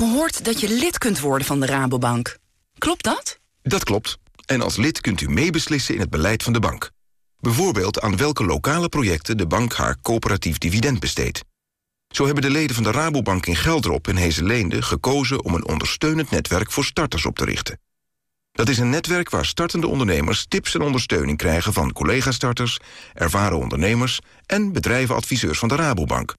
gehoord dat je lid kunt worden van de Rabobank. Klopt dat? Dat klopt. En als lid kunt u meebeslissen in het beleid van de bank. Bijvoorbeeld aan welke lokale projecten de bank haar coöperatief dividend besteedt. Zo hebben de leden van de Rabobank in Geldrop en Hezeleende gekozen om een ondersteunend netwerk voor starters op te richten. Dat is een netwerk waar startende ondernemers tips en ondersteuning krijgen van collega-starters, ervaren ondernemers en bedrijvenadviseurs van de Rabobank.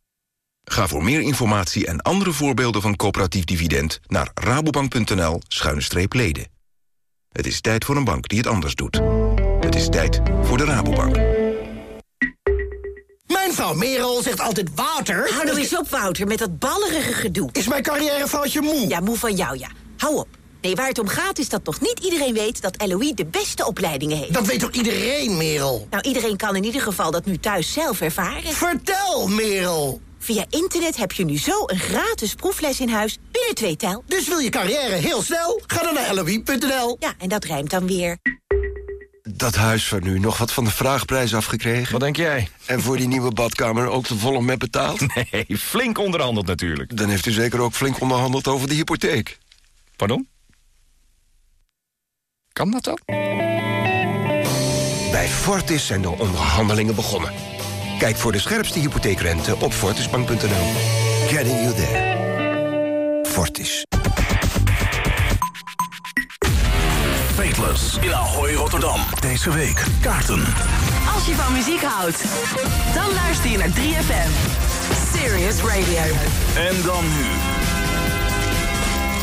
Ga voor meer informatie en andere voorbeelden van coöperatief dividend naar rabobank.nl-leden. Het is tijd voor een bank die het anders doet. Het is tijd voor de Rabobank. Mijn vrouw Merel zegt altijd Wouter... Hou nou eens op, Wouter, met dat ballerige gedoe. Is mijn carrièrefoutje moe? Ja, moe van jou, ja. Hou op. Nee, waar het om gaat is dat nog niet iedereen weet dat LOE de beste opleidingen heeft. Dat weet toch iedereen, Merel? Nou, iedereen kan in ieder geval dat nu thuis zelf ervaren. Vertel, Merel! Via internet heb je nu zo een gratis proefles in huis binnen twee tel. Dus wil je carrière heel snel? Ga dan naar loi.nl. Ja, en dat rijmt dan weer. Dat huis van nu nog wat van de vraagprijs afgekregen? Wat denk jij? En voor die nieuwe badkamer ook de volle met betaald? Nee, flink onderhandeld natuurlijk. Dan heeft u zeker ook flink onderhandeld over de hypotheek. Pardon? Kan dat dan? Bij Fortis zijn de onderhandelingen begonnen. Kijk voor de scherpste hypotheekrente op fortisbank.nl. Getting you there. Fortis. Fateless in Ahoy Rotterdam. Deze week kaarten. Als je van muziek houdt, dan luister je naar 3FM. Serious Radio. En dan nu.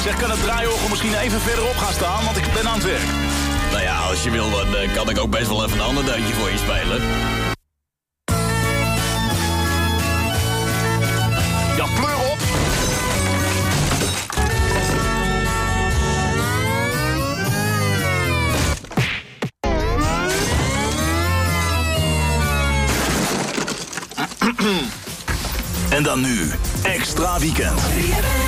Zeg, kan het draaiorgel misschien even verderop gaan staan, want ik ben aan het werk. Nou ja, als je wil, dan eh, kan ik ook best wel even een ander deuntje voor je spelen. Dan nu, extra weekend.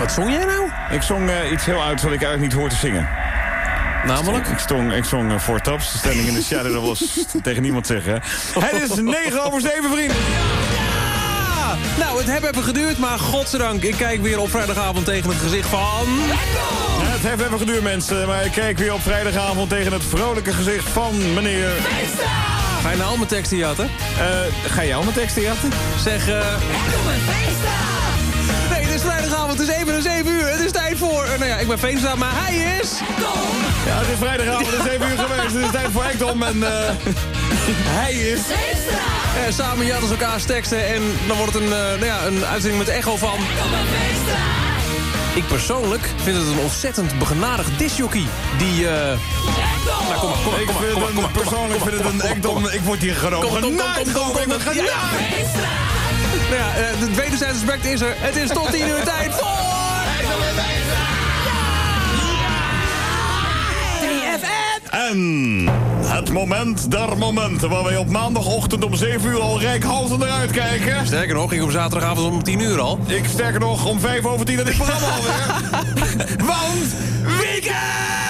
Wat zong jij nou? Ik zong eh, iets heel uit wat ik eigenlijk niet hoor te zingen. Namelijk? Ik zong, ik zong eh, Four Tops, Standing in the Shadow. Dat was tegen niemand zeggen. Het is 9 over 7, vrienden. Ah, nou, het heeft even geduurd, maar godzijdank. Ik kijk weer op vrijdagavond tegen het gezicht van... Het heeft even geduurd, mensen. Maar ik kijk weer op vrijdagavond tegen het vrolijke gezicht van meneer... Ga je nou al mijn teksten jatten? Eh, ga jij al mijn teksten jatten? Zeg, eh... het is vrijdagavend, het is even en 7 uur. Het is tijd voor... eh, nou ja, ik ben Veenstra, maar hij is... Ja, het is vrijdagavond, het is 7 uur geweest. Het is tijd voor Ekdom en eh, hij is... Eh, samen jatten ze elkaars teksten en dan wordt het een, eh, nou ja, een uitzending met echo van... Ik persoonlijk vind het een ontzettend begenadigd disjockey. Die, eh... Nou, kom maar, kom maar, Ik kom maar, vind kom maar, het kom een, maar, kom maar, persoonlijk kom vind het een Ekdom... Ik word hier Kom, kom, kom, kom, kom, kom, kom, kom. Ja. Nou ja, eh, het wederzijds respect is er. Het is tot 10 uur tijd voor... 3FM! En het moment der momenten waar wij op maandagochtend om 7 uur al rijkhalsend naar uitkijken. Sterker nog, ik op zaterdagavond om 10 uur al. Ik sterker nog om 5 over 10 dat dit programma alweer. Want weekend!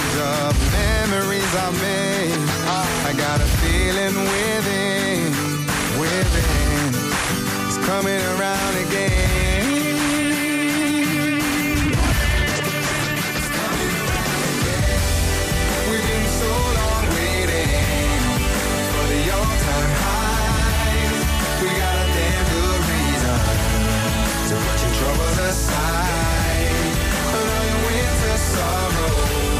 refuge of memories I made. I got a feeling within, within. It's coming around again. We've been so long waiting for the all-time high. We got a damn good reason to put your troubles aside. Your winter sorrows,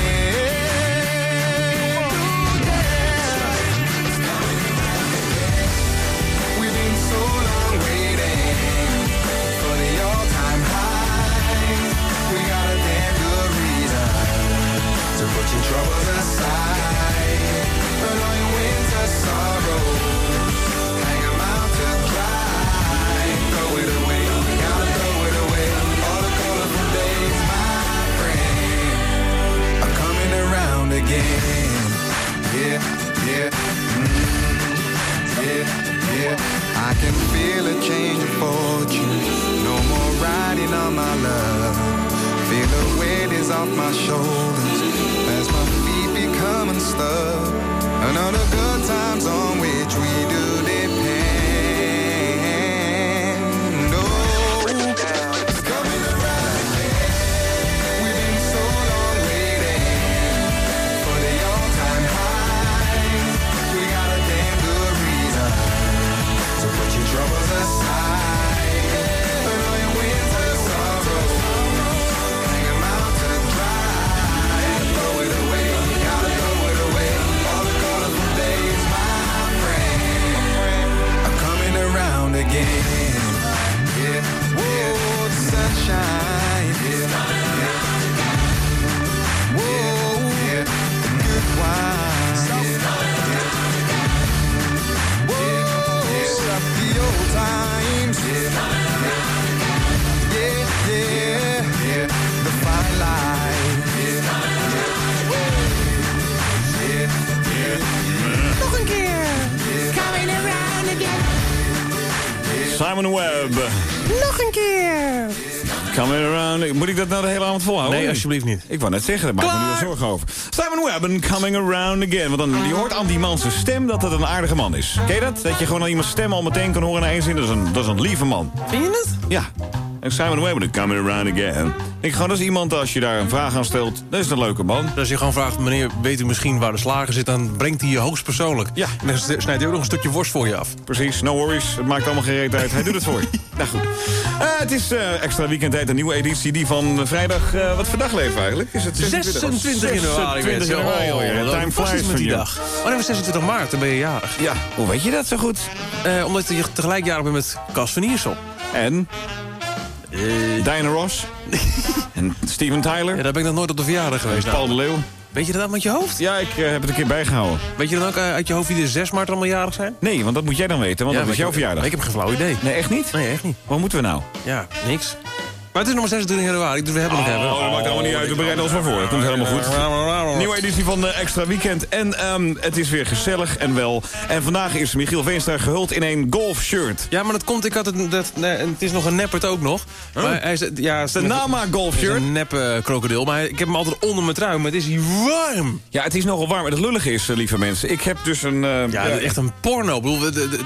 Put your troubles aside. Put all your winter sorrows, out to dry. Throw it away, gotta throw it away. All the my friend, are coming around again. Yeah, yeah, mm, yeah, yeah. I can feel a change of fortune. No more riding on my love. Feel the weight is off my shoulders become unstuck. And all the good times on which we do Coming around. Moet ik dat nou de hele avond volhouden? Nee, alsjeblieft niet. Ik wou net zeggen, daar maak ik me nu wel zorgen over. Simon Webben, coming around again. Want dan, je hoort aan die man zijn stem dat het een aardige man is. Ken je dat? Dat je gewoon aan iemands stem al meteen kan horen na één zin. Dat is een, dat is een lieve man. Vind je het? Ja. En Simon Webben, coming around again. Ik gewoon, dat is iemand, als je daar een vraag aan stelt, dat is een leuke man. Als je gewoon vraagt, meneer, weet u misschien waar de slager zit... dan brengt hij je hoogstpersoonlijk. Ja. En dan snijdt hij ook nog een stukje worst voor je af. Precies, no worries. Het maakt allemaal geen reet uit. Hij doet het voor je. Nou goed. Eh, het is eh, extra weekendtijd, een nieuwe editie. Die van vrijdag, eh, wat voor dag leven eigenlijk? Is het 26 januari. 26 januari. Oh, Time wat flies met die dag? Oh nee, we 26 maart, dan ben je jarig. Ja, hoe weet je dat zo goed? Omdat je tegelijk jarig bent met Cas van Iersel. En? Diana Ross. en Steven Tyler. Ja, daar ben ik nog nooit op de verjaardag geweest. Paul de Leeuw. Weet je dat uit je hoofd? Ja, ik eh, heb het een keer bijgehouden. Weet je dan ook eh, uit je hoofd wie de 6 maart allemaal jarig zijn? Nee, want dat moet jij dan weten, want Ja, dat is jouw verjaardag. Ik heb geen flauw idee. Nee, echt niet? Nee, echt niet. Wat moeten we nou? Ja, niks. Maar het is nog maar 26 januari, dus we hebben nog even. Oh, dat maakt allemaal niet uit. We bereiden ons maar voor. Dat komt helemaal goed. Nieuwe editie van de Extra Weekend. En ehm, het is weer gezellig en wel. En vandaag is Michiel Veenstra gehuld in een golfshirt. Ja, maar dat komt, ik had het, dat, nee, het is nog een neppert ook nog. Maar hij is, ja, is De Nama golfshirt. een neppe krokodil, maar ik heb hem altijd onder mijn trui, maar het is hier warm. Ja, het is nogal warm. En het lullige is, eh, lieve mensen, ik heb dus een... eh, Ja, echt een porno. Ik bedoel, de- de- de-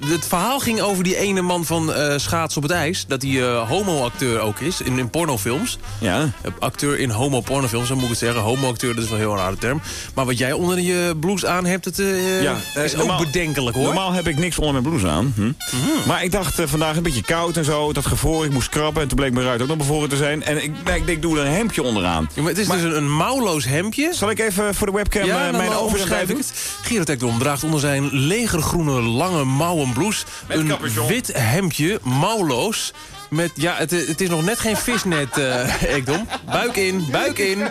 de- het verhaal ging over die ene man van eh Schaats op het ijs. Dat eh, homo-acteur ook is in, in pornofilms. Ja. Eh, Acteur in homo-pornofilms, zo moet ik het zeggen. Homo-acteur, dat is wel een heel rare term. Maar wat jij onder je blouse aan hebt, het eh, Ja, eh, is normaal- ook bedenkelijk, hoor. Normaal heb ik niks onder mijn blouse aan. Hm. Maar ik dacht eh, vandaag een beetje koud en zo. Dat gevroren, ik moest krabben. En toen bleek mijn ruit ook nog bevroren te zijn. En ik, nee, ik denk, ik doe er een hemdje onderaan. Ja, maar het is Maar- dus een, een mouwloos hemdje. Zal ik even voor de webcam Ja, eh, dan mijn eh, overschrijf omschrijf ik het. Gerard Ekdom draagt onder zijn legergroene lange mouwen blouse... Met een capuchon. wit hemdje, mouwloos... Met, ja, het, het is nog net geen visnet, eh Ekdom. Buik in, buik in.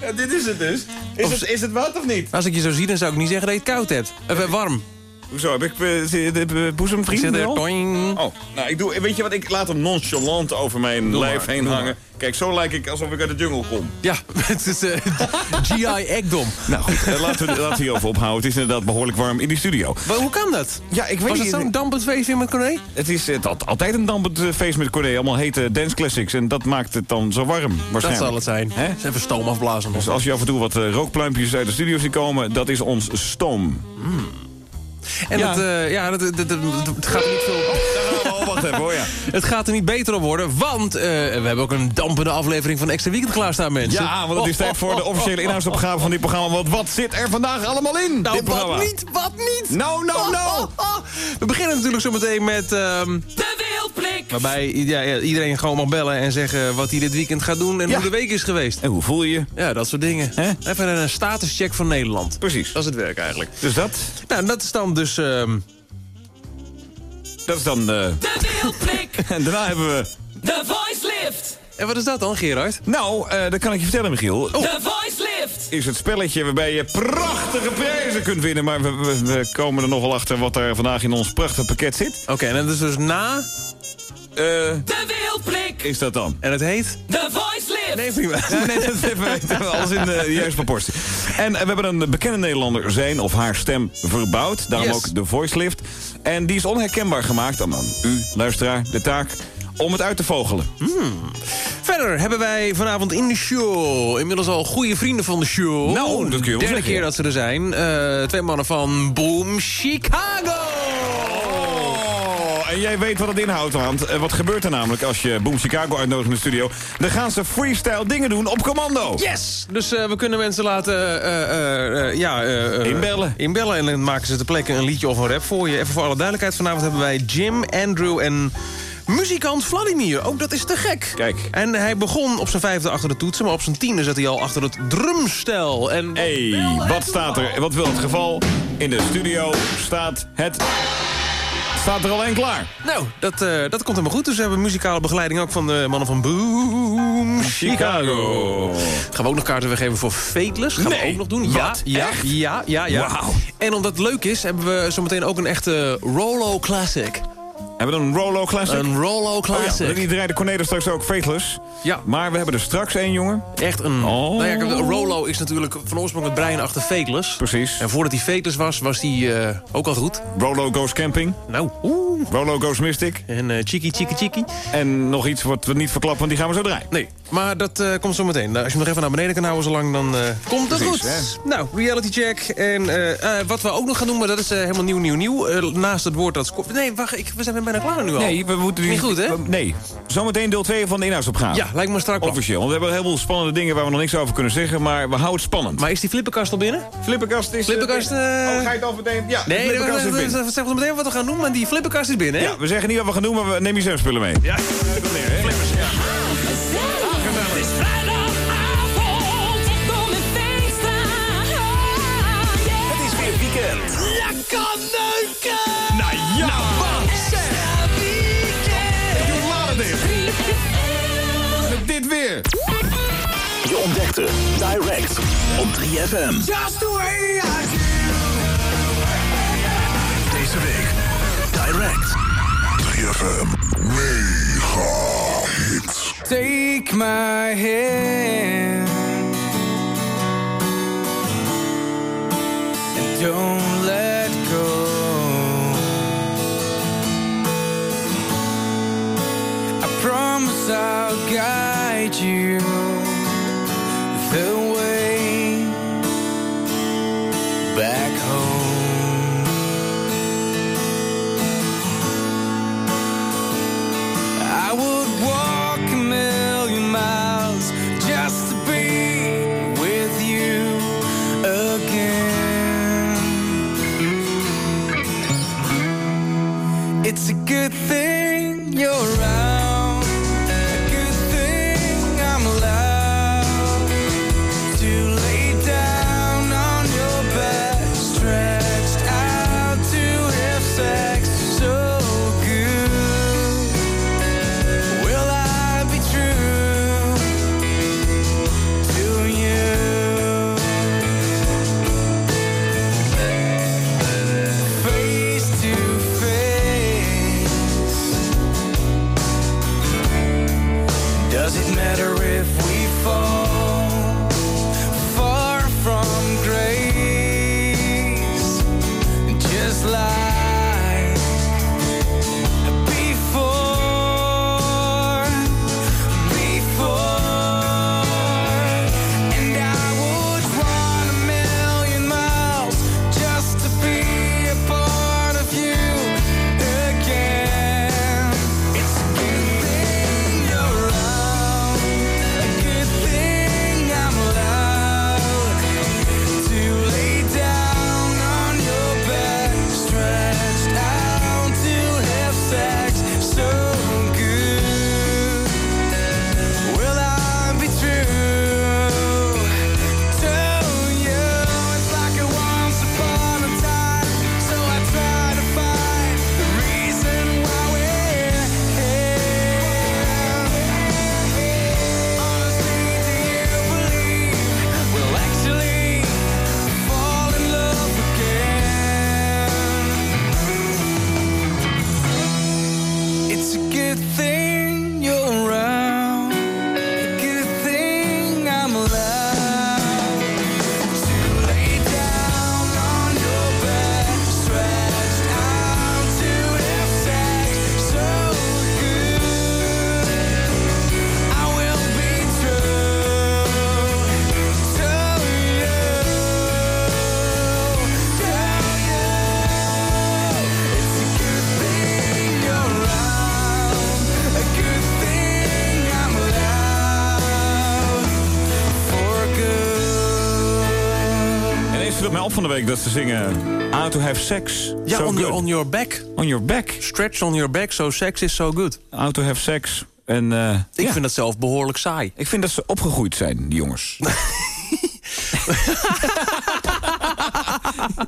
Ja, dit is het dus. Is, Of- het, is het wat of niet? Als ik je zo zie, dan zou ik niet zeggen dat je het koud hebt. Of eh, warm. Hoezo, heb ik eh, de, de, de Ik boezemvriend zeg er, wel? toing. Oh, nou, ik doe, weet je wat, ik laat hem nonchalant over mijn lijf heen hangen. Kijk, zo lijk ik alsof ik uit de jungle kom. Ja, het is eh, GI Ekdom. Nou goed, eh, laten we laten we hierover ophouden. Het is inderdaad behoorlijk warm in die studio. Maar hoe kan dat? Ja, ik weet Was het niet. zo'n dampend feest weer met Corné? Het is het altijd een dampend feest met Corné. Allemaal hete dance classics. En dat maakt het dan zo warm, Dat waarschijnlijk. zal het zijn. Hè? Eens even stoom afblazen. Dus als je af en toe wat eh, rookpluimpjes uit de studio ziet komen... dat is ons stoom. En Ja. Het, eh, ja, dat, dat, dat- het gaat er niet veel... Oh, hoor, ja. Het gaat er niet beter op worden, want eh, we hebben ook een dampende aflevering van Extra Weekend klaarstaan, mensen. Ja, want het is tijd voor de officiële inhoudsopgave van dit programma. Want wat zit er vandaag allemaal in, Nou, dit programma? wat niet, wat niet? No, no, no! We beginnen natuurlijk zo meteen met... ehm, De Wildblik. waarbij ja, iedereen gewoon mag bellen en zeggen wat hij dit weekend gaat doen en Ja. hoe de week is geweest. En hoe voel je je? Ja, dat soort dingen. Hè? Even een statuscheck van Nederland. Precies. Dat is het werk eigenlijk. Dus dat, Nou, dat is dan dus... ehm, dat is dan... eh, De Wildblik. en daarna hebben we... De Voice Lift. en wat is dat dan, Gerard? Nou, eh, dat kan ik je vertellen, Michiel. De Voice Lift. Is het spelletje waarbij je prachtige prijzen kunt winnen. Maar we, we, we komen er nog wel achter wat er vandaag in ons prachtige pakket zit. Oké, en dat is dus na... Eh, De Wildblik. is dat dan? En het heet... De Voice Lift. Nee, prima. Ja, nee, dat even weten. Alles in de juiste proportie. En we hebben een bekende Nederlander zijn of haar stem verbouwd. Daarom Yes. ook de voice lift. En die is onherkenbaar gemaakt. Dan aan u, luisteraar, de taak om het uit te vogelen. Verder hebben wij vanavond in de show inmiddels al goede vrienden van de show. Nou, dat kun je wel Derde keer dat ze er zijn. Eh, twee mannen van Boom Chicago. En jij weet wat het inhoudt, want eh, wat gebeurt er namelijk als je Boom Chicago uitnodigt in de studio? Dan gaan ze freestyle dingen doen op commando. Yes! Dus eh, we kunnen mensen laten eh, ja, Inbellen. inbellen. En dan maken ze ter plekke een liedje of een rap voor je. Even voor alle duidelijkheid. Vanavond hebben wij Jim, Andrew en muzikant Vladimir. Ook dat is te gek. Kijk. En hij begon op zijn vijfde achter de toetsen. Maar op zijn tiende zat hij al achter het drumstel. En Hey, wat staat er? Wat wil het geval? In de studio staat het... Staat er al één klaar. Nou, dat, eh, dat komt helemaal goed. Dus we hebben muzikale begeleiding ook van de mannen van Boom Chicago. Gaan we ook nog kaarten weggeven voor Fateless? Gaan we ook nog doen? Ja, Wat? ja, Echt? ja, ja, ja. En omdat het leuk is, hebben we zometeen ook een echte Rolo Classic. Hebben we een Rolo Classic? Een Rolo Oh ja, Classic. die draaide straks ook Faithless. Ja. Maar we hebben er straks één, jongen. Echt een... Oh. Nou ja, Rolo is natuurlijk van oorsprong het brein achter Fateless. Precies. En voordat hij Fateless was, was hij eh, ook al goed. Rolo Goes Camping. Nou, oeh. Rolo Goes Mystic. En eh Chiki Chiki Chiki. En nog iets wat we niet verklappen, want die gaan we zo draaien. Nee, maar dat eh, komt zo meteen. Nou, als je hem nog even naar beneden kan houden zo lang, dan eh, komt het Precies, goed. Nou, reality check. En eh, eh, wat we ook nog gaan doen, maar dat is eh, helemaal nieuw, nieuw, nieuw. Eh, naast het woord dat... Nee, wacht, ik, we zijn bijna klaar nu al. Nee, we moeten Niet goed, hè? Nee. Zometeen deel 2 van de inhoudsopgave. Ja, lijkt me strak. Officieel. Want we hebben een heleboel spannende dingen waar we nog niks over kunnen zeggen. Maar we houden het spannend. Maar is die flipperkast al binnen? Flipperkast is... Flipperkast... eh, Oh, ga je het al meteen... Ja, de Nee, flipperkast is we binnen. zeggen meteen wat we gaan doen, maar die flipperkast is binnen, hè? Ja, we zeggen niet wat we gaan doen, maar we nemen je zwemspullen mee. Ja. Ja. Het is Nou ja! wat zeg. Doe laat dit. Weer. Je ontdekte Direct op 3FM. Just the way I Deze week Direct. 3FM Mega Hits. Take my hand and don't I'll guide you the way back home. Van de week dat ze zingen... How to have sex. Ja, so on, good. your, on your back. On your back. Stretch on your back, so sex is so good. How to have sex. En, eh, Ik ja. vind dat zelf behoorlijk saai. ik vind dat ze opgegroeid zijn, die jongens.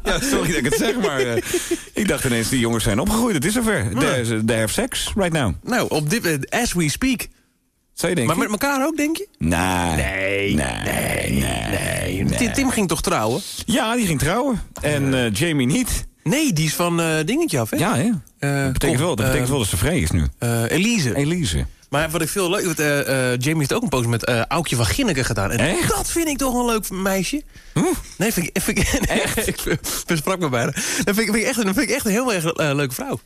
ja, sorry dat ik het zeg, maar eh, ik dacht ineens, die jongens zijn opgegroeid. Het is zover. They, they have sex right now. Nou, op dit, eh, as we speak. Zou je denken? Maar met elkaar ook, denk je? Nee. Nee. Nee. nee, nee. Tim, ging toch trouwen? Ja, die ging trouwen. En eh, Jamie niet. Nee, die is van eh, dingetje af, hè? Ja, hè? Eh, Dat betekent, wel, dat betekent wel dat ze vrij is nu. Elise. Elise. Maar wat ik veel leuk vind, Jamie heeft ook een post met Aukje van Ginneken gedaan. En Echt? dat vind ik toch een leuk meisje. Nee, vind ik, vind ik, echt? ik besprak me bijna. Dat vind ik, vind ik echt, dat vind ik echt een heel erg leuke vrouw.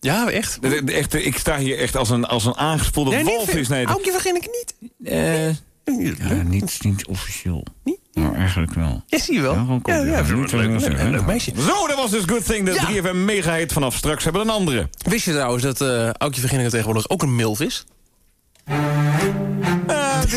Ja, echt? Echt, ik sta hier echt als een, als een aangespoelde Nee, niet walvis. Nee, Aukje van Ginneken niet. Eh, ja, niet, niet officieel. Nou, eigenlijk wel. Ja, zie je wel. Ja, gewoon Ja, ja, ja, leuk, leuk, leuk, meisje. Zo, dat was dus Good Thing, de Ja. 3FM mega-hit. Vanaf straks hebben een andere. Wist je trouwens dat eh Aukje van Ginneken tegenwoordig ook een milf is?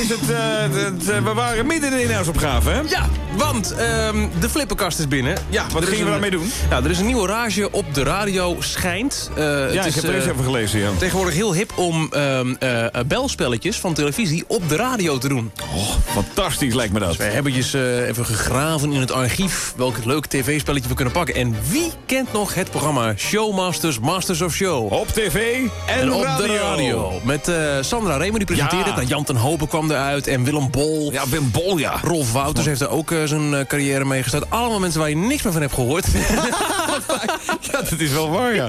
Is het, eh, het, eh, we waren midden in de inhoudsopgave, hè? Ja, want ehm, de flipperkast is binnen. Ja, wat gingen we daarmee doen? Nou, er is een nieuwe rage op de radio, schijnt. Eh, het Ja, ik is, heb er eens even gelezen, ja. Tegenwoordig heel hip om ehm, eh, eh, belspelletjes van televisie op de radio te doen. Oh, fantastisch lijkt me dat. We hebben dus even gegraven in het archief welk leuk tv-spelletje we kunnen pakken. En wie kent nog het programma Showmasters, Masters of Show? Op tv en, op radio. de radio. Met Sandra Remer, die presenteerde Ja. het. Nou, Jan ten Hopen kwam eruit. En Willem Bol. Ja, Wim Bol, ja. Rolf Wouters heeft er ook eh, zijn eh, carrière mee gestart. Allemaal mensen waar je niks meer van hebt gehoord. Ja, dat is wel waar, ja.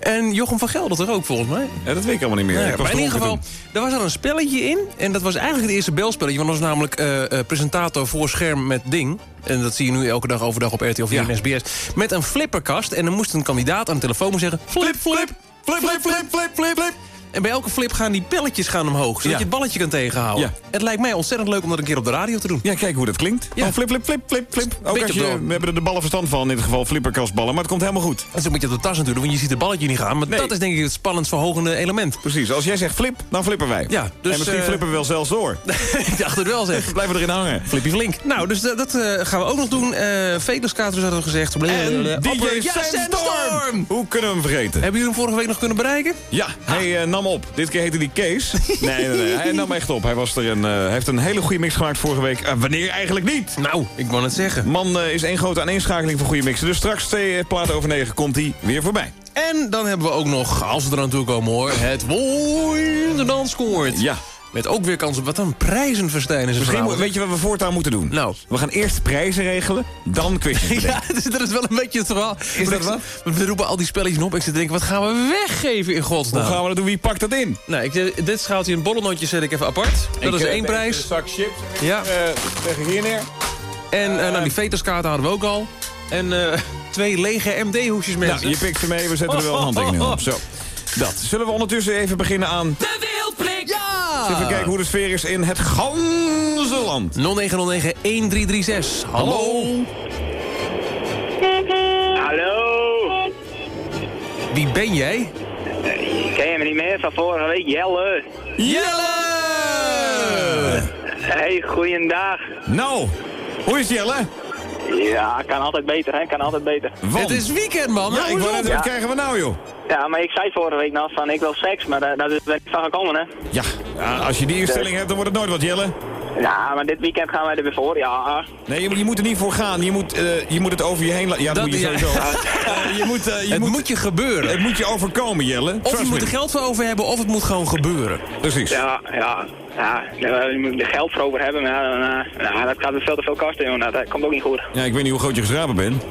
en Jochem van Gelder toch ook, volgens mij? Ja, dat weet ik allemaal niet meer. Nou maar in ieder geval, er was er een spelletje in. En dat was eigenlijk het eerste belspelletje. Want dat was namelijk eh, eh, presentator voor scherm met ding. En dat zie je nu elke dag overdag op RTL 4 Ja. en SBS. Met een flipperkast. En dan moest een kandidaat aan de telefoon zeggen... Flip, flip, flip, flip, flip, flip, flip, flip. En bij elke flip gaan die pelletjes gaan omhoog. Zodat Ja. je het balletje kan tegenhouden. Ja. Het lijkt mij ontzettend leuk om dat een keer op de radio te doen. Ja, kijk hoe dat klinkt. Ja. Flip, flip, flip, flip, flip. Ook als je, we hebben er de ballen verstand van, in dit geval flipperkastballen. Maar het komt helemaal goed. Dat is een beetje op de tas natuurlijk, want je ziet het balletje niet gaan. Maar Nee. dat is denk ik het spannend verhogende element. Precies, als jij zegt flip, dan flippen wij. Ja, dus, en misschien eh, flippen we wel zelfs door. ik dacht het wel zeg. We blijven erin hangen. Flippy Flink. Nou, dus eh, dat eh, gaan we ook nog doen. Eh Vedelskaters hadden we gezegd. En Blablabla. DJ Sandstorm! Hoe kunnen we hem vergeten? Hebben jullie hem vorige week nog kunnen bereiken? Ja, hij eh, nam op. Dit keer heette hij Kees. Nee, nee, nee. Hij nam echt op. Hij, was er een, hij heeft een hele goede mix gemaakt vorige week. Eh, wanneer eigenlijk niet? Nou, ik wou het zeggen. Man eh, is één grote aaneenschakeling van goede mixen. Dus straks twee platen over negen komt hij weer voorbij. En dan hebben we ook nog, als we er aan toe komen hoor, het Danskoord. Ja. Met ook weer kansen. Wat een prijzenverstijn is het Misschien, weet je wat we voortaan moeten doen? Nou. We gaan eerst prijzen regelen, dan quizjes. Ja, dus dat is wel een beetje het verhaal. Is dat wat? We roepen al die spelletjes op. Ik zit te denken, wat gaan we weggeven in godsnaam? Hoe gaan we dat doen? Wie pakt dat in? Nou, ik, dit schaaltje in bollenotje zet ik even apart. Dat is Ik, eh, één prijs. zak chips. Ja. Eh, leg ik hier neer. En eh, nou, die veterskaarten hadden we ook al. En eh, twee lege MD-hoesjes mensen. Nou, je pikt ze mee, we zetten er wel een handtekening op. Zo. Dat. Zullen we ondertussen even beginnen aan... De Ja! Even kijken hoe de sfeer is in het ganse land. 0909-1336. Hallo? Hallo. Wie ben jij? Ken je me niet meer van vorige week? Jelle. Jelle! Hey, goeiedag. Nou, hoe is Jelle? Ja, kan altijd beter, hè? Kan altijd beter. Want- Het is weekend, man. Ja, ik wou net, wat krijgen we nou, joh? Ja, maar ik zei vorige week nog van ik wil seks, maar dat is er niet van gekomen, hè? Ja, ja, als je die instelling hebt, dan wordt het nooit wat, Jelle. Ja, maar dit weekend gaan wij er weer voor, ja. Nee, je, moet- je moet er niet voor gaan. Je moet, eh, je moet het over je heen laten. Ja, dat, Dat- moet je ja. sowieso. Eh, je moet, eh, je Het moet, moet je gebeuren. het moet je overkomen, Jelle. Of je moet er geld voor over hebben, of het moet gewoon gebeuren. Precies. Ja, ja. Ja, je moet er geld voor over hebben, maar ja, dan, ja, dat gaat veel te veel kosten, jongen. Dat komt ook niet goed. Ja, ik weet niet hoe groot je geschrapen bent.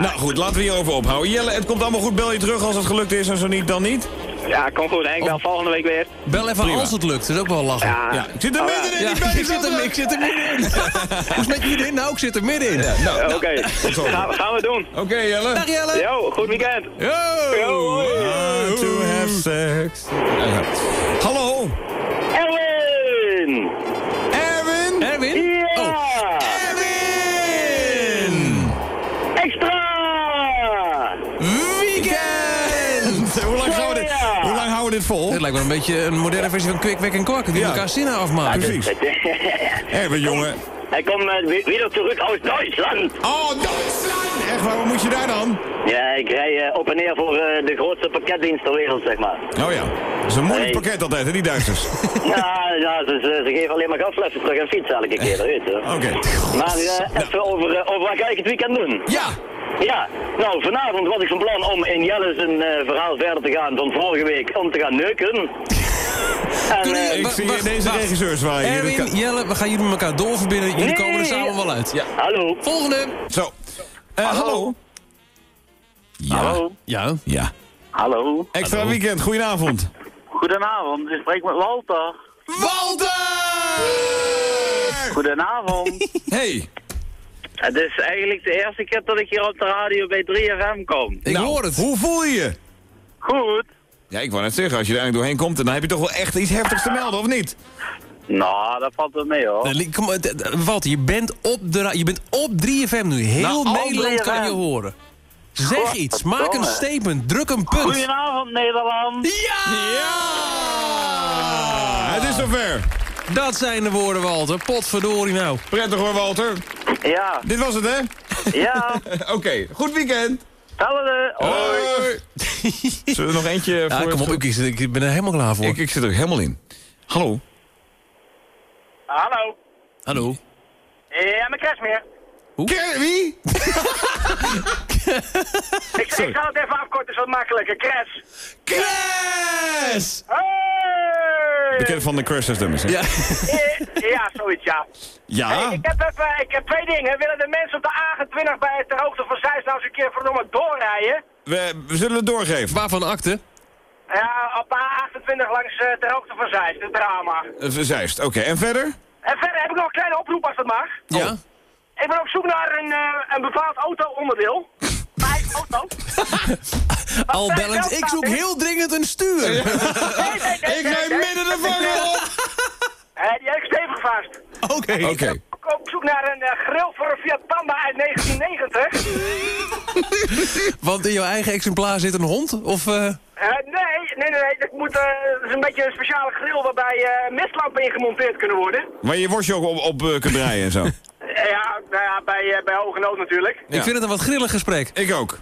Nou goed, laten we hierover ophouden. Jelle, het komt allemaal goed. Bel je terug als het gelukt is en zo niet, dan niet. Ja, kom goed, hè? Ik bel volgende week weer. Bel even Prima. als het lukt. Dat is ook wel lachen. Ja, Ja, ik zit er Oh, middenin. Ja, ik zit er, ik zit er middenin. Hoe smet je hierin? Nou, ik zit er middenin. Nou, Oké, zo. gaan, we- gaan we doen. Oké, Jelle. Dag Jelle. Yo, goed weekend. Yo. Yo, to have sex. Ja, ja. Hallo, lijkt wel een beetje een moderne versie van Kwik, Wek en Kwak. Die Ja. elkaar zinnen afmaken. Precies. Erwin, jongen. Hij komt uh, weer terug uit Duitsland. Oh, Duitsland! Echt waar, wat moet je daar dan? Ja, ik rij eh, op en neer voor eh, de grootste pakketdienst ter wereld, zeg maar. Oh ja, dat is een moeilijk Hey. pakket altijd, hè, die Duitsers. ja, ja ze, ze, ze geven alleen maar gasflessen terug en fiets elke keer, dat weet je. Oké. Maar eh, even over, eh, over wat ga ik het weekend doen? Ja, Ja, nou vanavond was ik van plan om in Jelle zijn eh, verhaal verder te gaan van vorige week om te gaan neuken. En, Kunnen eh, ik zie wacht, deze je... Erwin, Jelle, we gaan jullie met elkaar doorverbinden. Jullie Nee. komen er samen wel uit. Ja. hallo. Volgende. Zo. Eh, hallo. Ja. Hallo. Ja. Ja. Hallo. Extra Hallo. weekend, goedenavond. Goedenavond, ik spreek met Walter. Walter! Goedenavond. Hey. Het is eigenlijk de eerste keer dat ik hier op de radio bij 3FM kom. Ik hoor het. Nou, Hoe voel je je? Goed. Ja, ik wou net zeggen, als je er eigenlijk doorheen komt... dan heb je toch wel echt iets heftigs te melden, of niet? Nou, dat valt wel mee hoor. Eh, li- Kom, Walter, je bent op, de, je bent op 3FM nu. Heel Nou, Nederland kan je 3FM. horen. Zeg iets, maak een statement, druk een punt. Goedenavond Nederland. Ja! Het is zover. Dat zijn de woorden, Walter. Potverdorie nou. Prettig hoor, Walter. Ja. Dit was het, hè? Ja. Oké, goed weekend. Hallo. Hoi. Zullen we nog eentje Ja, voor kom op, ik, ik, ik ben er helemaal klaar voor. Ik, ik zit er helemaal in. Hallo. Hallo. Hallo. Ja, mijn kerst Ker- wie? Ik, ik zal het even afkorten, zo makkelijker. Kres. Kres! Hey! Bekend van de Crash Test Dummies, hè? Ja. Ja, zoiets, ja. Ja? Hey, ik, heb even, ik heb twee dingen. Willen de mensen op de A28 bij ter hoogte van Zeist nou eens een keer verdomme doorrijden? We, we zullen het doorgeven. Waarvan akte? Ja, op de A28 langs eh, ter hoogte van Zeist, het drama. Uh, Zeist, oké. En verder? En verder heb ik nog een kleine oproep als dat mag. Ja? Ik ben op zoek naar een, eh, een bepaald auto-onderdeel. Mijn eigen auto. Al bellend, ik zoek heel dringend een stuur. Nee, nee, nee, Ik nee, rijd nee. midden de vangen op! Eh, die heb ik stevig vast. Oké. Ik ben op zoek naar een eh, grill voor een Fiat Panda uit 1990. Want in jouw eigen exemplaar zit een hond? Of, nee, nee, nee, nee. Het, moet, het is een beetje een speciale grill waarbij eh, mistlampen in gemonteerd kunnen worden. Waar je worstje ook op, op eh, kunt draaien en zo. Eh, ja, nou ja, bij, eh, bij hoge nood natuurlijk. Ik vind het een wat grillig gesprek. Ik ook.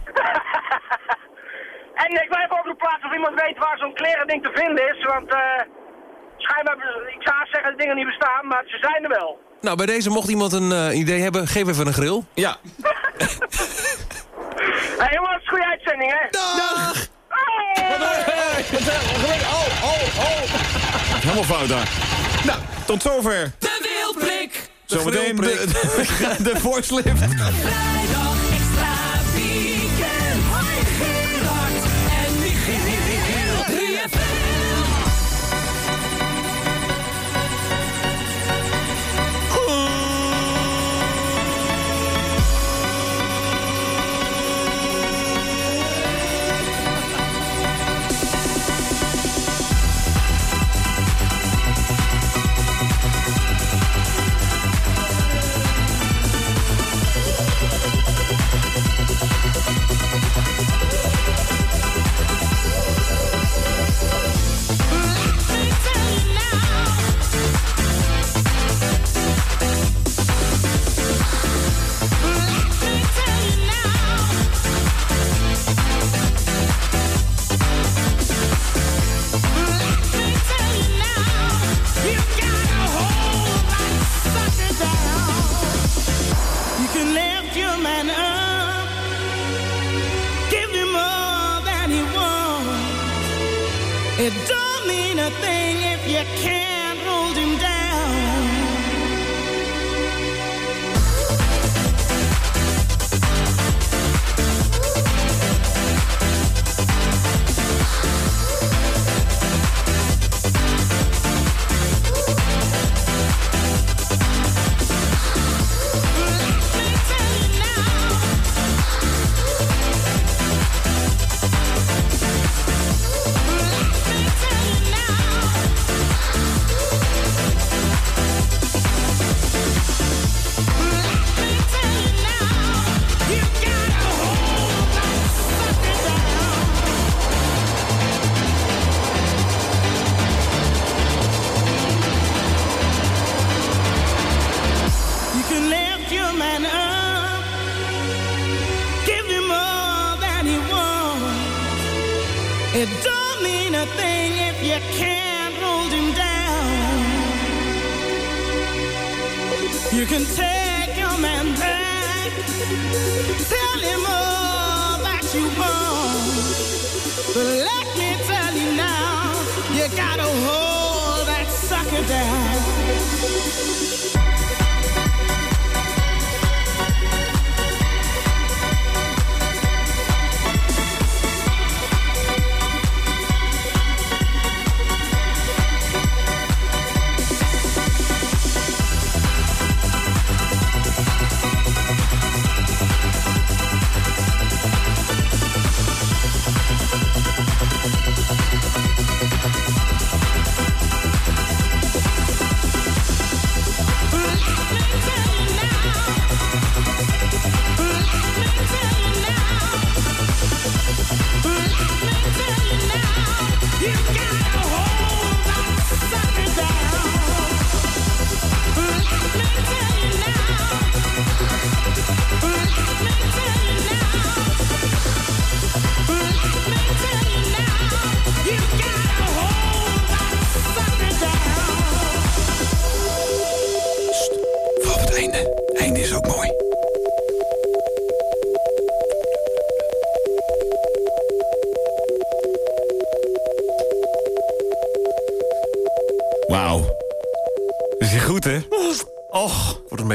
En ik wil even op de plaats of iemand weet waar zo'n klerending te vinden is. Want eh schijnbaar, ik zou zeggen dat dingen niet bestaan, maar ze zijn er wel. Nou, bij deze mocht iemand een eh, idee hebben, geef even een grill. Ja. Hé hey, jongens, goede uitzending hè. Dag! Oh, oh, oh. Helemaal fout daar. Nou, tot zover. Zometeen de, de, de voice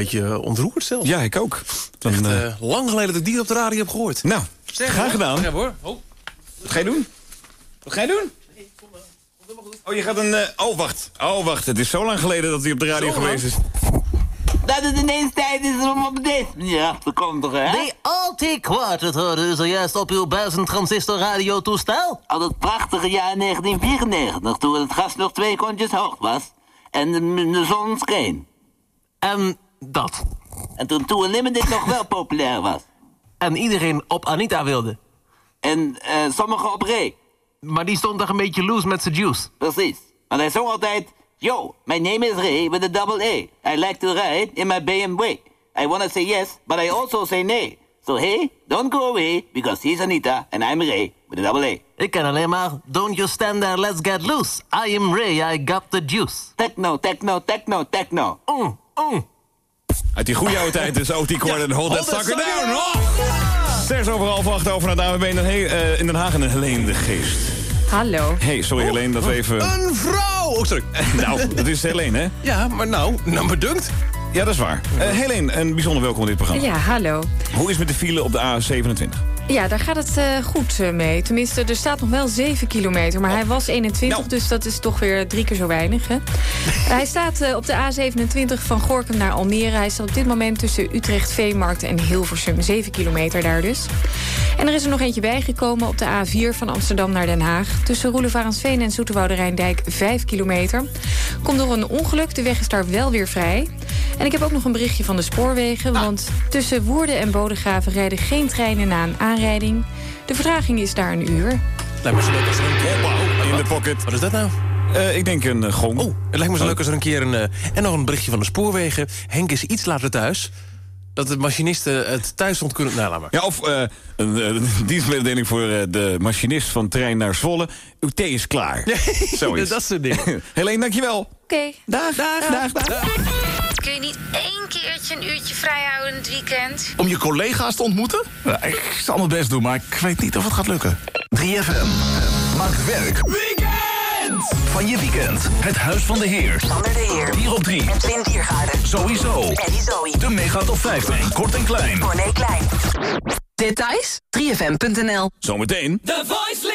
beetje ontroerd zelfs. Ja, ik ook. Dan, Echt, eh, eh, lang geleden dat ik die op de radio heb gehoord. nou, Zeg, graag hoor. gedaan. Ja, hoor. Oh. Wat ga je doen? Wat ga je doen? Oh, je gaat een... eh, oh, wacht. Oh, wacht. Het is zo lang geleden dat hij op de radio Zo lang? geweest is. Dat het ineens tijd is om op deze manier af te komen, hè? Die anti-quartet hoorde u zojuist op uw buizend transistor radiotoestel? Al dat prachtige jaar 1994, toen het gas nog twee kontjes hoog was. En de, de zon scheen. En dat. En toen Tour Limited nog wel populair was. En iedereen op Anita wilde. En eh sommigen op Ray. Maar die stond toch een beetje loose met zijn juice. Precies. Maar hij zong altijd... Yo, my name is Ray with a double A. I like to ride in my BMW. I wanna say yes, but I also say nee. So hey, don't go away, because he's Anita and I'm Ray with a double A. Ik ken alleen maar Don't you stand there, let's get loose. I am Ray, I got the juice. Techno, techno, techno, techno. Mm, mm. Uit die goede oude tijd dus ook die Corden Hold That Hold That Sucker Down. Oh! Zes over half acht over naar de AWB in Den, He- eh, in Den Haag en Helene de Geest. Hallo. Hey, sorry Helene dat we even... Een vrouw! Oh, sorry. nou, dat is Helene, hè? Ja, maar nou, nou bedankt. Ja, dat is waar. Eh Helene, een bijzonder welkom in dit programma. Ja, hallo. Hoe is het met de file op de A27? Ja, daar gaat het eh, goed eh, mee. Tenminste, er staat nog wel 7 kilometer. Maar hij was 21, Nou. dus dat is toch weer drie keer zo weinig. Hè? hij staat eh, op de A27 van Gorkum naar Almere. Hij staat op dit moment tussen Utrecht, Veemarkt en Hilversum. 7 kilometer daar dus. En er is er nog eentje bijgekomen op de A4 van Amsterdam naar Den Haag. Tussen Roelevarensveen en Zoeterwoude Rijndijk 5 kilometer. Komt door een ongeluk, de weg is daar wel weer vrij. En ik heb ook nog een berichtje van de spoorwegen. Want tussen Woerden en Bodegraven rijden geen treinen na een aanrijding. De vertraging is daar een uur. Lijkt me zo leuk als er een keer... In de pocket. Wat is dat nou? Eh, ik denk een eh, gong. Oh, het lijkt me zo leuk als er een keer een... eh, en nog een berichtje van de spoorwegen. Henk is iets later thuis. Dat de machinisten het thuis stond kunnen... Nou, laat maar. Ja, of eh, een dienstmededeling voor eh, de machinist van trein naar Zwolle. Uw thee is klaar. Zoiets. dat soort dingen. Helene, dankjewel. Oké. Dag, dag, dag, dag. Kun je niet één keertje een uurtje vrijhouden in het weekend? Om je collega's te ontmoeten? Ja, ik zal mijn best doen, maar ik weet niet of het gaat lukken. 3FM maakt werk Weekend! van je weekend. Het Huis van de Heer. Sander de Heer. Hier op 3. En Twin Diergaarden. Sowieso. Eddie Zoe. De Mega Top 50. Kort en klein. Corné Klein. Details? 3fm.nl Zometeen. The Voice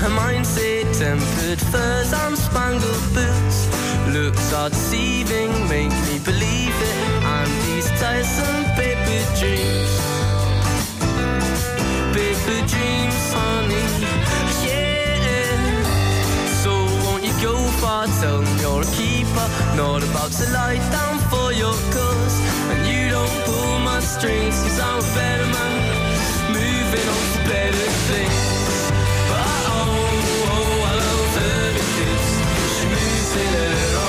her mindset. Tempered furs and spangled boots. Looks are deceiving, make me believe it. And these tiresome paper dreams. Paper dreams, honey. Yeah. So won't you go far? Tell them you're a keeper. Not about to lie down for your cause. And you don't pull my strings, cause I'm a better man. Moving on to better things. Moves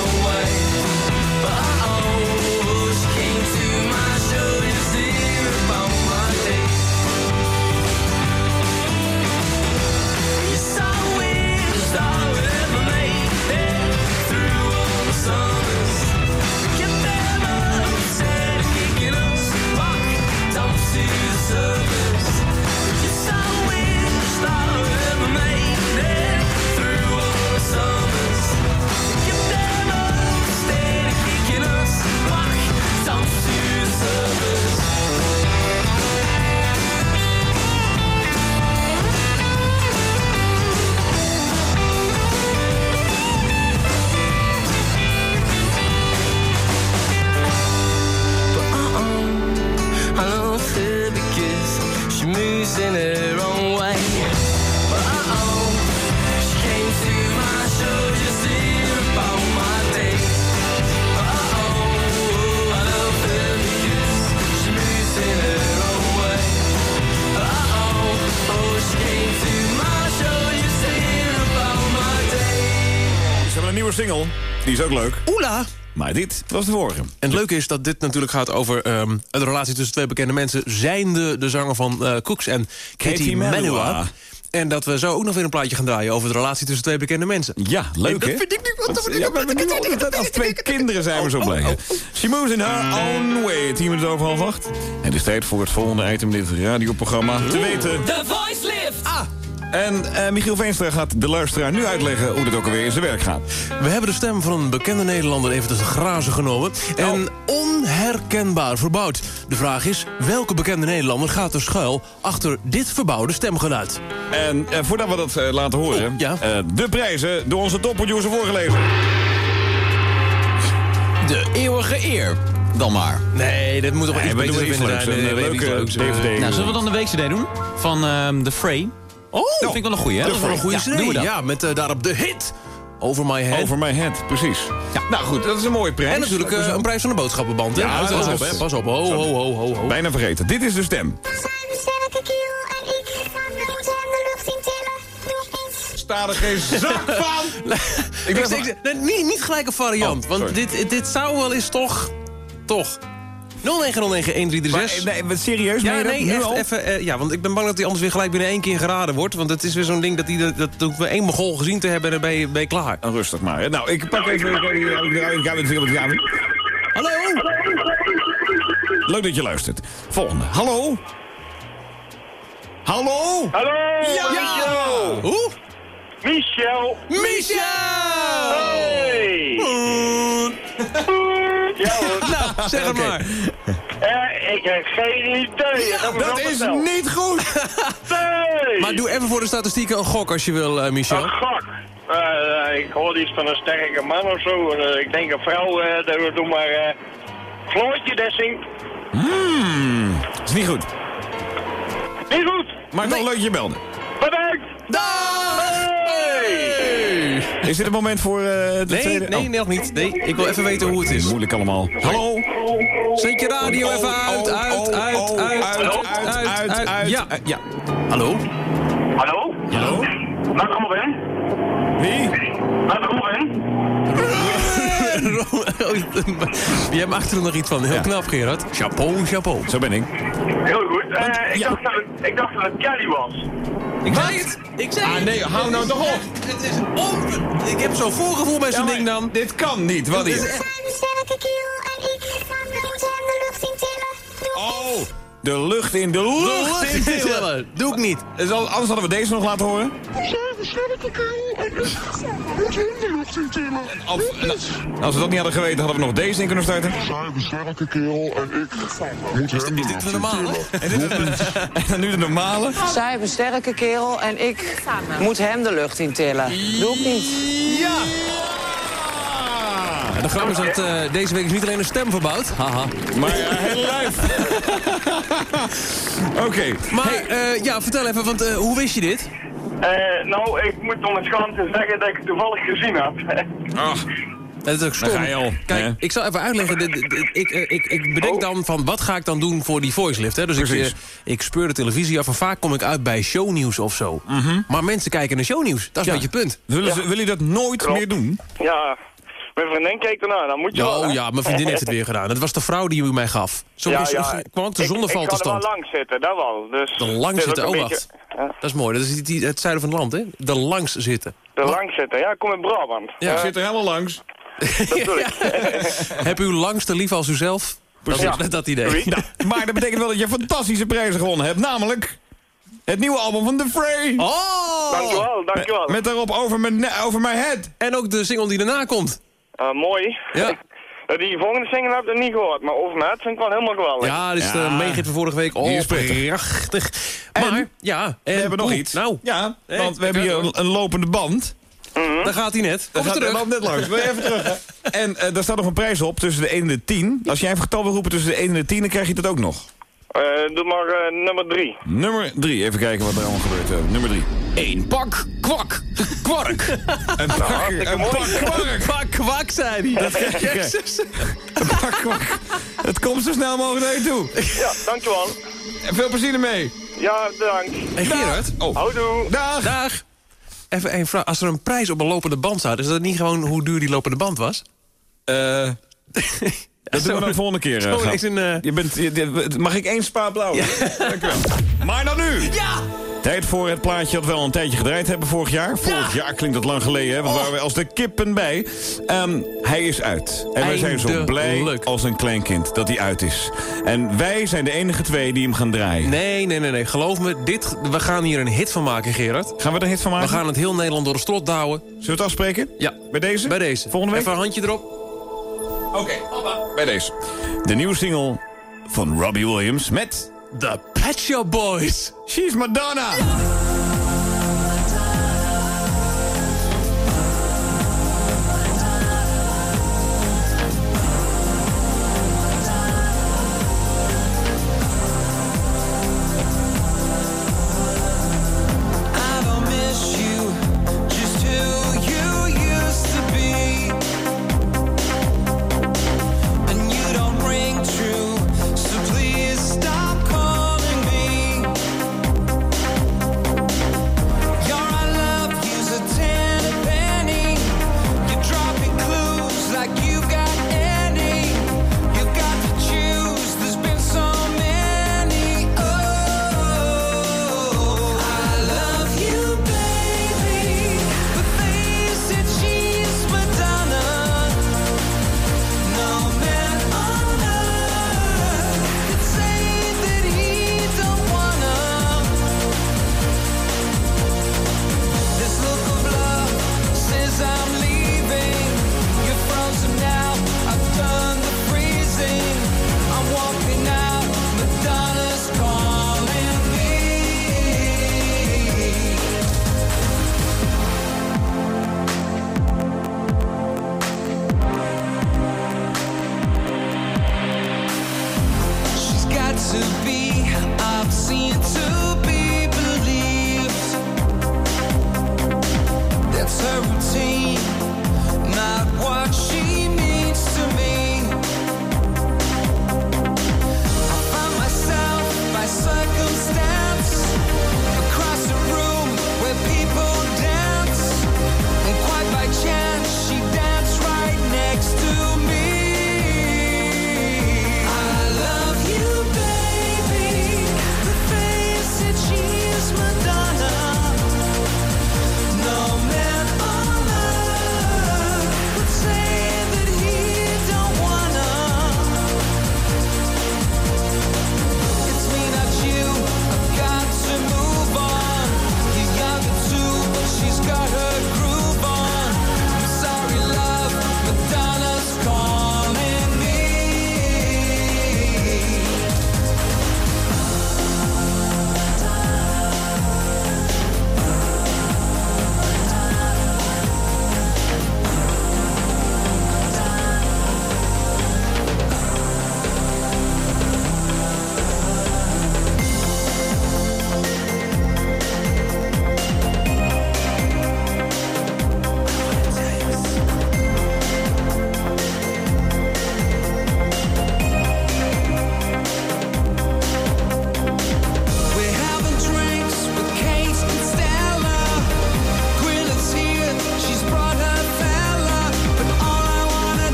Die is ook leuk. Oela! Maar dit was de vorige. En het leuke is dat dit natuurlijk gaat over ehm, een relatie tussen twee bekende mensen... zijnde de zanger van eh, Cooks en Katie, Katie Manua. En dat we zo ook nog weer een plaatje gaan draaien... over de relatie tussen twee bekende mensen. Ja, leuk dat hè? vind ik nu... Dat vind ik Ja, maar altijd dat als twee kinderen zijn we zo blij. hè? She moves in her own way. Team is over half acht. En het is tijd voor het volgende item in dit radioprogramma. Te weten... The Voice Lift. Ah! En eh, Michiel Veenstra gaat de luisteraar nu uitleggen hoe dit ook alweer in zijn werk gaat. We hebben de stem van een bekende Nederlander even te grazen genomen... en onherkenbaar verbouwd. De vraag is, welke bekende Nederlander gaat er schuil... achter dit verbouwde stemgeluid? En eh, voordat we dat eh, laten horen... ja. eh, de prijzen door onze topproducer voorgelezen. De eeuwige eer. Dan maar. Nee, dit moet toch Nee, iets beter vinden een leuke. DVD. Nou, zullen we dan de week-cd doen? Van ehm The Fray. Oh, dat vind ik wel een goeie, hè? Dat is wel een goede Ja, CD. doen we dat. Ja, met eh, daarop de hit. Over my head. Over my head, precies. Ja. Nou goed, dat is een mooie prijs. En natuurlijk eh, een prijs van de boodschappenband. hè? Ja, pas, op, hè, pas op. Ho, ho, ho, ho, ho. Bijna vergeten. Dit is de stem. Staat er geen zak van! Ik ben denk, nee, niet, niet gelijk een variant. Oh, want dit, dit zou wel eens toch... Toch... 0909-1336. Maar, eh, nee, wat serieus? Ja, nee, Nu echt al? even. eh, ja, want ik ben bang dat hij anders weer gelijk binnen één keer geraden wordt. Want het is weer zo'n ding dat hij dat, dat maar één mogol gezien te hebben en dan ben je, ben je klaar. Nou, rustig maar. hè. Nou, ik pak even... Hallo? Leuk dat je luistert. Volgende. Hallo? Hallo? Hallo, Ja! Michel. Hoe? Michel. Michel! Hey. Ja hoor. Nou, zeg het maar. Eh, ik heb geen idee. Dat, Dat is niet goed! Nee. Maar doe even voor de statistieken een gok als je wil, eh, Michel. Een gok. Eh, ik hoorde iets van een sterke man of zo. En, ik denk een vrouw, eh dat we doen maar... eh Floortje Dessing. Hmm, is niet goed. Niet goed. Maar toch leuk je belde. Bedankt. Hey! Is dit het moment voor eh de Nee, tweede? nee, Oh. nog niet. Nee, ik wil even weten hoe het is. Moeilijk allemaal. Hallo? Zet je radio Oh, even oh, uit, oh, uit, uit, uit, uit, uit, uit, uit. Ja. Eh, ja. Hallo? Hallo? Hallo? Met Robin. Wie? Met Robin. Jij maakt er nog iets van. Heel Ja. knap, Gerard. Chapeau, chapeau. Zo ben ik. Heel goed. Eh, ik, ja. dacht dat het, ik dacht dat het Kelly was. Ik zei het. Ik zei Ah, het. nee, hou nou toch op. Het is on... Ik heb zo'n voorgevoel bij zo'n Ja, ding dan. Dit kan niet. Wat Dit is Oh, de lucht in de lucht in tillen. Doe ik niet. Dus al- anders hadden we deze nog laten horen. Of, nou, als we dat niet hadden geweten, hadden we nog deze in kunnen starten. Een sterke kerel en ik moet hem Is dit de normale? En, dit is de- en nu de normale. Zij heeft een sterke kerel en ik moet hem de lucht in tillen. Doe ik niet. Ja! En de grap is dat eh, deze week is niet alleen een stem verbouwd. Haha. Maar ja, heel lijf. Oké. Maar eh, ja, vertel even, want eh, hoe wist je dit? Eh, nou, ik moet om het schaamte zeggen dat ik het toevallig gezien heb. Ach, Dat is ook stom. Ga je al, Kijk, ik zal even uitleggen. Ik, ik, ik bedenk dan van wat ga ik dan doen voor die voice lift. Hè? Dus ik, Precies. ik speur de televisie af en vaak kom ik uit bij shownieuws of zo. Maar mensen kijken naar shownieuws. Dat is Ja. een beetje punt. willen, ze, willen jullie dat nooit meer doen? ja, mijn vriendin keek ernaar, dan moet je wel, oh hè? ja, mijn vriendin heeft het weer gedaan. Het was de vrouw die u mij gaf. Sorry, Ja, zo- ja. kwam ook de Ik- zonneval Ik tot ga er wel lang zitten, dat wel. Dus De lang is zitten, ook oh wacht. beetje- ja, Dat is mooi, dat is die- het zuiden van het land, hè? De langs zitten. de lang zitten, ja, ik kom in Brabant. Ja. Ik Eh, zit er helemaal langs. dat bedoel ik. Heb u langste lief als uzelf? Dat is dat idee. Nou, maar dat betekent wel dat je fantastische prijzen gewonnen hebt. Namelijk het nieuwe album van The Fray. Oh! Dankjewel, dankjewel. Met daarop over mijn, over mijn head. En ook de single die daarna komt. Eh, mooi. Ja. Eh, Die volgende single heb ik nog niet gehoord, maar over mij vind ik wel helemaal geweldig. Ja, dit is Ja. de meegit van vorige week. Oh, Die is prachtig. En Maar, ja. We hebben nog iets. Nou, Ja, Hey, want we hebben hier een, een lopende band. daar gaat hij net. Daar gaat terug. de band net langs. Wil je even terug? En eh, daar staat nog een prijs op tussen de 1 en de 10. Als jij even getal wil roepen tussen de 1 en de 10, dan krijg je dat ook nog. Eh, doe maar eh, nummer drie. Nummer 3. Even kijken wat er allemaal gebeurt. Eh, nummer 3. Eén pak kwak. Kwark. Een pak, een pak kwark. Pak kwak, zei hij. Dat krijg je. Jezus. Een pak kwak. Het komt zo snel mogelijk naar je toe. Ja, dankjewel. En veel plezier ermee. Ja, bedankt. Hey Gerard. Oh. Houdoe. Dag. Dag. Even een vraag. Als er een prijs op een lopende band staat... is dat niet gewoon hoe duur die lopende band was? Eh... Dat doen we de volgende keer. eh, Zo is een... eh, Je bent, je- mag ik één spa blauw? Dank u wel. Maar dan nu! Ja! Tijd voor het plaatje dat we al een tijdje gedraaid hebben vorig jaar. Vorig jaar klinkt dat lang geleden, hè? Want waren we als de kippen bij. Ehm, hij is uit. En wij zijn zo blij als een kleinkind dat hij uit is. En wij zijn de enige twee die hem gaan draaien. Nee, nee, nee, nee. Geloof me, dit, we gaan hier een hit van maken, Gerard. Gaan we er een hit van maken? We gaan het heel Nederland door de strot douwen. Zullen we het afspreken? Ja. Bij deze? Bij deze. Volgende week? Even een handje erop. Oké, bij deze. De nieuwe single van Robbie Williams met... The Pet Shop Boys. She's Madonna!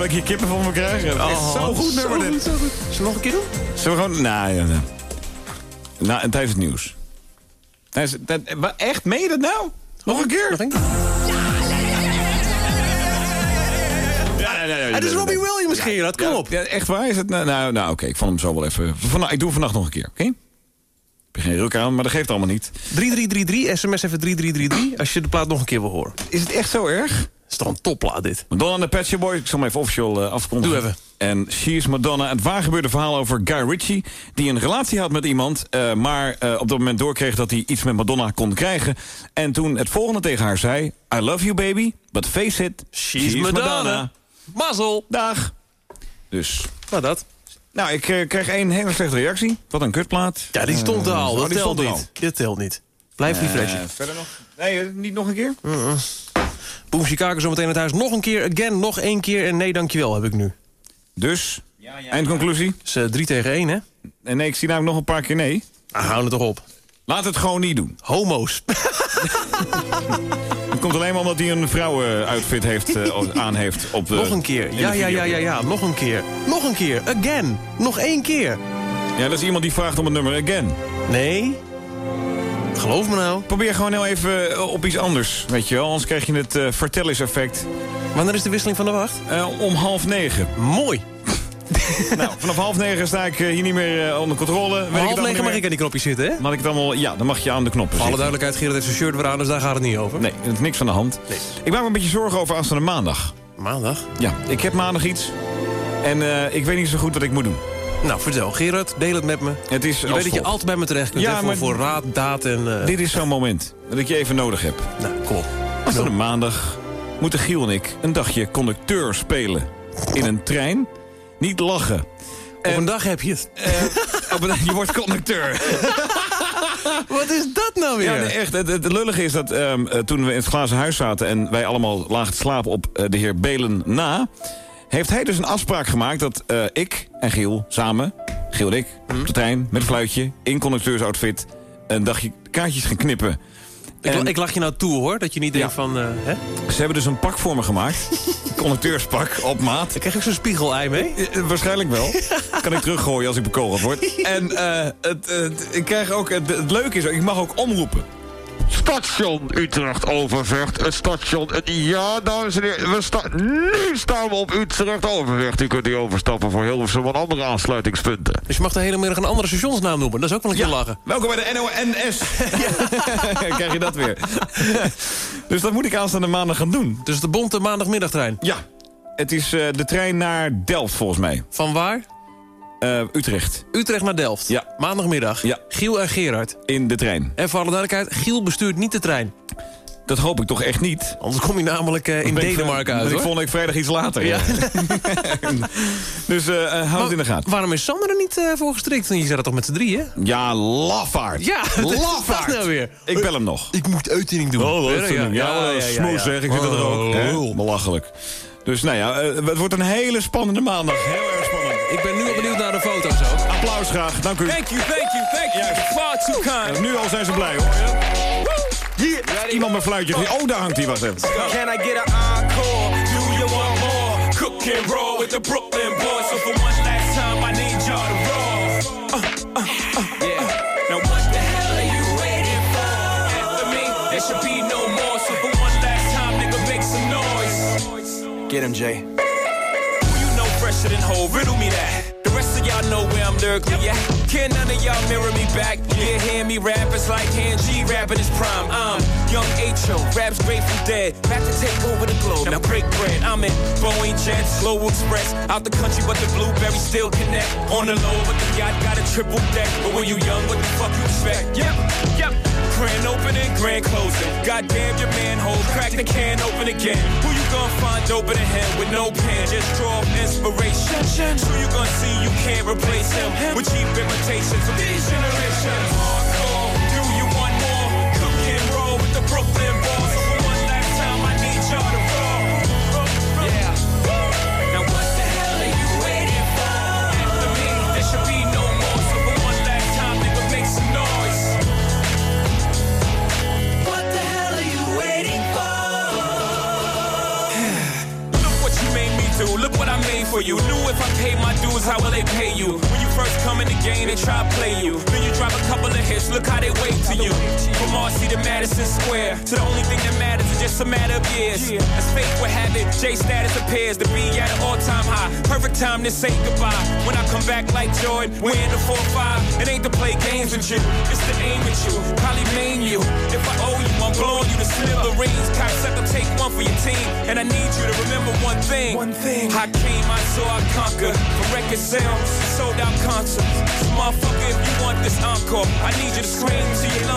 Echt zo'n nicht aan het worden dat ik hier kippen van me krijg? Dat is Oh, zo goed nummer zo dit. goed, zo goed. Zullen we nog een keer doen? Zullen we gewoon... Nou, ja. Na, en tijdens het nieuws. Tijdens, dat, echt? Meen je dat nou? Nog een keer? Nog Ja, ja, ja, ja, Het is Robbie. Williams, Gerard. Kom op. Ja, echt waar? Is het? Nou, nou, nou oké, ik vond hem zo wel even. Vanna, ik doe hem vannacht nog een keer, oké? Ik heb geen ruk aan, maar dat geeft allemaal niet. 3333, sms even 3333, als je de plaat nog een keer wil horen. Is het echt zo erg? Is toch een topplaat, dit? Madonna en de Pet Shop Boys, ik zal hem even officieel eh, afkondigen. Doe even. En She is Madonna, het waargebeurde verhaal over Guy Ritchie... die een relatie had met iemand, eh, maar eh, op dat moment doorkreeg... dat hij iets met Madonna kon krijgen. En toen het volgende tegen haar zei... I love you, baby, but face it, She's Madonna. Mazzel. Dag. Dus... Nou, dat. Nou, ik kreeg één hele slechte reactie. Wat een kutplaat. Ja, die stond er al. oh, Dat die telt niet. Dit telt niet. Blijf al. refreshen. Verder nog? Nee, niet nog een keer? Boom Chicago zometeen het huis. Nog een keer, again, nog één keer. En nee, dankjewel, heb ik nu. Dus, eindconclusie? is uh, 3 tegen 1, hè? En nee, ik zie namelijk nog een paar keer nee. Ah, hou het toch op. Laat het gewoon niet doen. Homo's. Het komt alleen maar omdat hij een vrouwen-outfit heeft, eh, aan heeft. Op de, nog een keer. Ja, ja, ja, ja, ja. Nog een keer. Nog een keer. Again. Nog één keer. Ja, dat is iemand die vraagt om het nummer again. Nee. Geloof me nou. Probeer gewoon heel even eh, op iets anders, weet je wel. Anders krijg je het uh, vertellingseffect. Wanneer is de wisseling van de wacht? Uh, om half negen. Mooi. nou, vanaf half negen sta ik hier niet meer uh, onder controle. Om half negen mag ik aan die knopjes zitten, hè? Mag ik het allemaal, ja, dan mag je aan de knoppen alle duidelijkheid, Gerard heeft zijn shirt weer aan, dus daar gaat het niet over. Nee, er is niks van de hand. Nee. Ik maak me een beetje zorgen over aanstaande maandag. Maandag? Ja, ik heb maandag iets. En uh, ik weet niet zo goed wat ik moet doen. Nou, vertel. Gerard, deel het met me. Het is je weet dat je altijd bij me terecht kunt, ja, hè, voor, maar voor raad, daad en... Uh... Dit is zo'n moment dat ik je even nodig heb. Nou, kom. Aanstaande maandag moeten Giel en ik een dagje conducteur spelen. In een trein. Niet lachen. Op een dag heb je het. Uh, op een, je wordt conducteur. Wat is dat nou weer? Ja, nee, echt. Het, het lullige is dat um, uh, toen we in het glazen huis zaten... en wij allemaal lagen te slapen op uh, de heer Belen na... heeft hij dus een afspraak gemaakt dat uh, ik en Giel samen... Giel en ik, Hm? op de trein, met een fluitje, in conducteursoutfit... een dagje kaartjes gaan knippen. Ik, en, ik lach je nou toe, hoor. Dat je niet denkt van... Uh, hè? Ze hebben dus een pak voor me gemaakt. conducteurspak op maat. Dan krijg ik zo'n spiegelei mee? Uh, waarschijnlijk wel. kan ik teruggooien als ik bekogeld word. en het, het, ik krijg ook... Het, het leuke is, ik mag ook omroepen. Station Utrecht Overvecht. Het station. Het, ja, dames en heren. We sta, nu staan we op Utrecht Overvecht. U kunt hier overstappen voor Hilversum en andere aansluitingspunten. Dus je mag de hele middag een andere stationsnaam noemen. Dat is ook wel een keer ja. lachen. Welkom bij de NONS. Krijg je dat weer. dus dat moet ik aanstaande maandag gaan doen. Dus de bonte maandagmiddagtrein? Ja. Het is uh, de trein naar Delft volgens mij. Van waar? Uh, Utrecht. Utrecht naar Delft? Ja. Maandagmiddag? Ja. Giel en Gerard? In de trein. En voor alle duidelijkheid, Giel bestuurt niet de trein. Dat hoop ik toch echt niet. Anders kom je namelijk uh, in Denemarken uit, hoor. Ik volgende week vrijdag iets later. Ja. dus uh, uh, hou het in de gaten. Waarom is Sander er niet uh, voor gestrikt? Je zei dat toch met z'n drieën? Ja, lafaard. Ja, lafaard. nou weer? Ik bel hem nog. Ik moet uitzending doen. Oh, ja, ja, ja, ja, smoes zeg. Ik vind het er ook. Hè? Belachelijk. Dus nou ja, uh, het wordt een hele spannende maandag. Heel erg spannend. Ik ben nu al benieuwd naar de foto's ook. Applaus graag, dank u. Thank you, thank you, thank you. Juist. Far too kind. Uh, nu al zijn ze blij hoor. Yeah. Iemand met fluitje. Oh, daar hangt hij, wacht even. Can I get an encore? Do you want more? Cook and roll with the Brooklyn boys. So for one last time, I need y'all to roll. Uh, uh, uh, yeah. Now what the hell are you waiting for? After me, there should be no more. So for one last time, nigga, make some noise. Get him, Jay. Fresher than whole? Riddle me that. The rest of y'all know where I'm lyrically at. Can none of y'all mirror me back? Yeah, hear me rap, it's like hand G rapping his prime. I'm young H.O., raps Grateful Dead. Back to take over the globe, now break bread. I'm in Boeing Jets, Global Express. Out the country, but the blueberries still connect. On the low, but the yacht got a triple deck. But when you young, what the fuck you expect? Yep, yep. Grand opening, grand closing. Goddamn your manhole, crack the can open again. Who you gonna find open a him with no pen? Just draw inspiration. Who you gonna see you can't replace him with cheap imitations of these generations? For you. Knew if I paid my dues, how will they pay you? When you first come in the game, they try to play you. Then you drop a couple of hits, look how they wait to you. From Marcy to Madison Square, to the only thing that matters is just a matter of years. As fate would have it, J status appears to be at an all-time high. Perfect time to say goodbye. When I come back like Jordan, we're in the 4-5. It ain't to play games with you, it's to aim at you. Probably maim you. If I owe you, I'm blowing you to smithereens. Cocksucker, take one for your team. And I need you to remember one thing. One thing. I came, I saw, I conquer. For record sales, sold out concerts. So motherfucker, if you want this encore, I need you to scream till your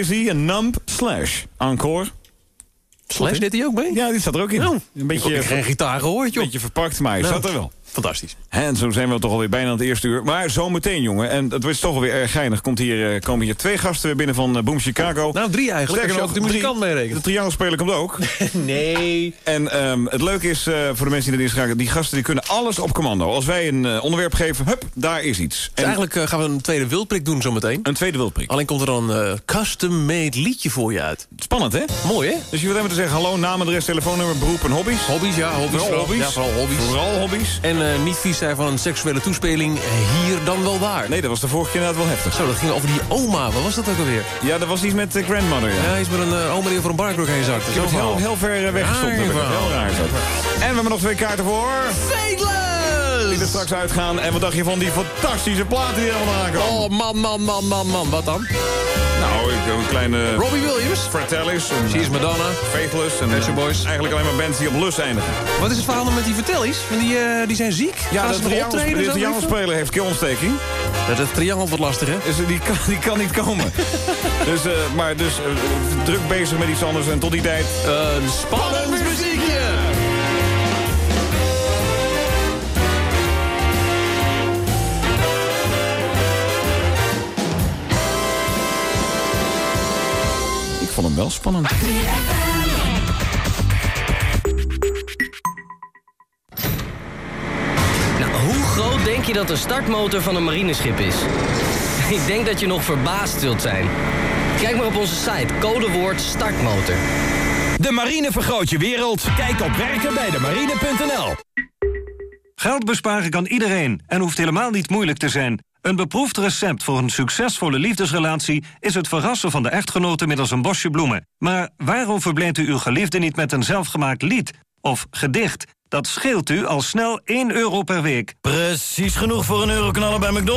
Park en Jay-Z en Numb Slash. Encore. Slash deed hij ook mee? Ja, die zat er ook in. Een Ik beetje, heb geen gitaar gehoord, joh. beetje verpakt, maar hij Nou. zat er wel. Fantastisch. En zo zijn we toch alweer bijna aan het eerste uur. Maar zometeen, jongen. En dat was toch alweer erg geinig. Komt hier, eh, komen hier twee gasten weer binnen van eh, Boom Chicago. Nou, drie eigenlijk, je ook de muzikant drie. meerekent. De triangelspeler komt ook. nee. En ehm, het leuke is, eh, voor de mensen die erin schakelen... die gasten die kunnen alles op commando. Als wij een onderwerp geven, hup, daar is iets. Dus eigenlijk eh, gaan we een tweede wildprik doen zometeen. Een tweede wildprik. Alleen komt er dan een custom-made liedje voor je uit. Spannend, hè? Mooi, hè? Dus je wilt even te zeggen, hallo, naam, adres, telefoonnummer, beroep en hobby's. Hobby's, ja, hobby's. Vooral hobby's. Ja, vooral hobby's. Vooral hobby's. En eh, niet vies zijn van een seksuele toespeling eh, hier dan wel daar. Nee, dat was de vorige keer inderdaad wel heftig. Zo, dat ging over die oma. Wat was dat ook alweer? Ja, dat was iets met de grandmother, ja. Ja, iets met een eh, oma die over een barkruk heen zakte. Ik heb het heel, heel ver eh, weggestopt. Heel raar. En we hebben nog twee kaarten voor... Fateless! Die er straks uitgaan. En wat dacht je van die fantastische platen die er allemaal? Oh, man, man, man, man, man. Wat dan? Een kleine... Robbie Williams? Fratellis. En, She is Madonna. Faithless. En Pet Shop eh, Boys. Eigenlijk alleen maar bands die op lus eindigen. Wat is het verhaal dan met die? Want die, eh, die zijn ziek? Ja, Gaan de nog optreden? triangelspeler heeft keelontsteking. Dat is triangel wat lastig, hè? Dus die kan, die kan niet komen. dus, eh, maar dus eh, druk bezig met iets anders. En tot die tijd... Een spannend vond hem wel spannend. Nou, hoe groot denk je dat de startmotor van een marineschip is? Ik denk dat je nog verbaasd zult zijn. Kijk maar op onze site, codewoord startmotor. De marine vergroot je wereld. Kijk op werkenbijdemarine.nl Geld besparen kan iedereen en hoeft helemaal niet moeilijk te zijn. Een beproefd recept voor een succesvolle liefdesrelatie... is het verrassen van de echtgenote middels een bosje bloemen. Maar waarom verblindt u uw geliefde niet met een zelfgemaakt lied? Of gedicht? Dat scheelt u al snel 1 euro per week. Precies genoeg voor een euroknaller bij McDonald's.